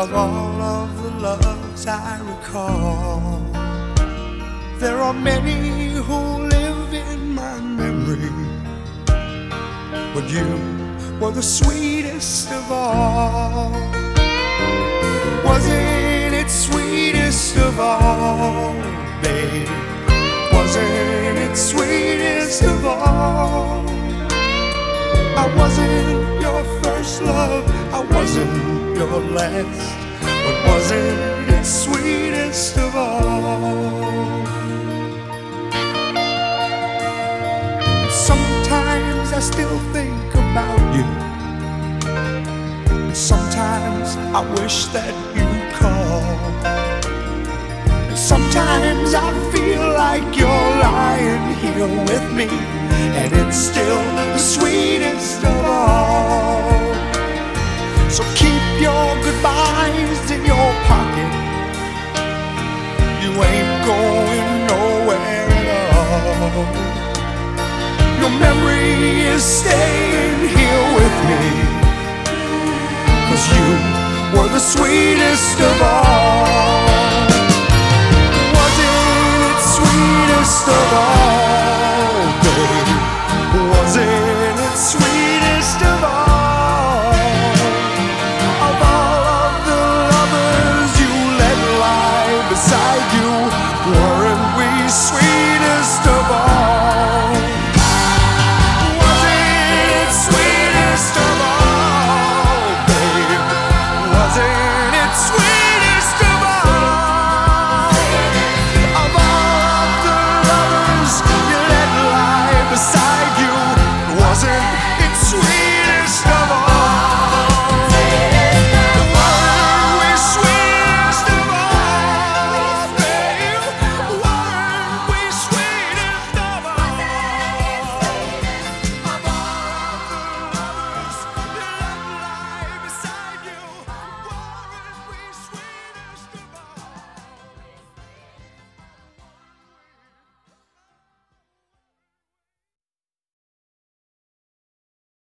of all of the loves I recall. There are many who live in my memory, but you were the sweetest of all. Wasn't it sweetest of all, babe? Wasn't it sweetest of all? I wasn't your first love, I wasn't your last, but wasn't it sweetest of all? Sometimes I still think about you. Sometimes I wish that you'd call. Sometimes I feel like you're lying here with me, sweetest of all.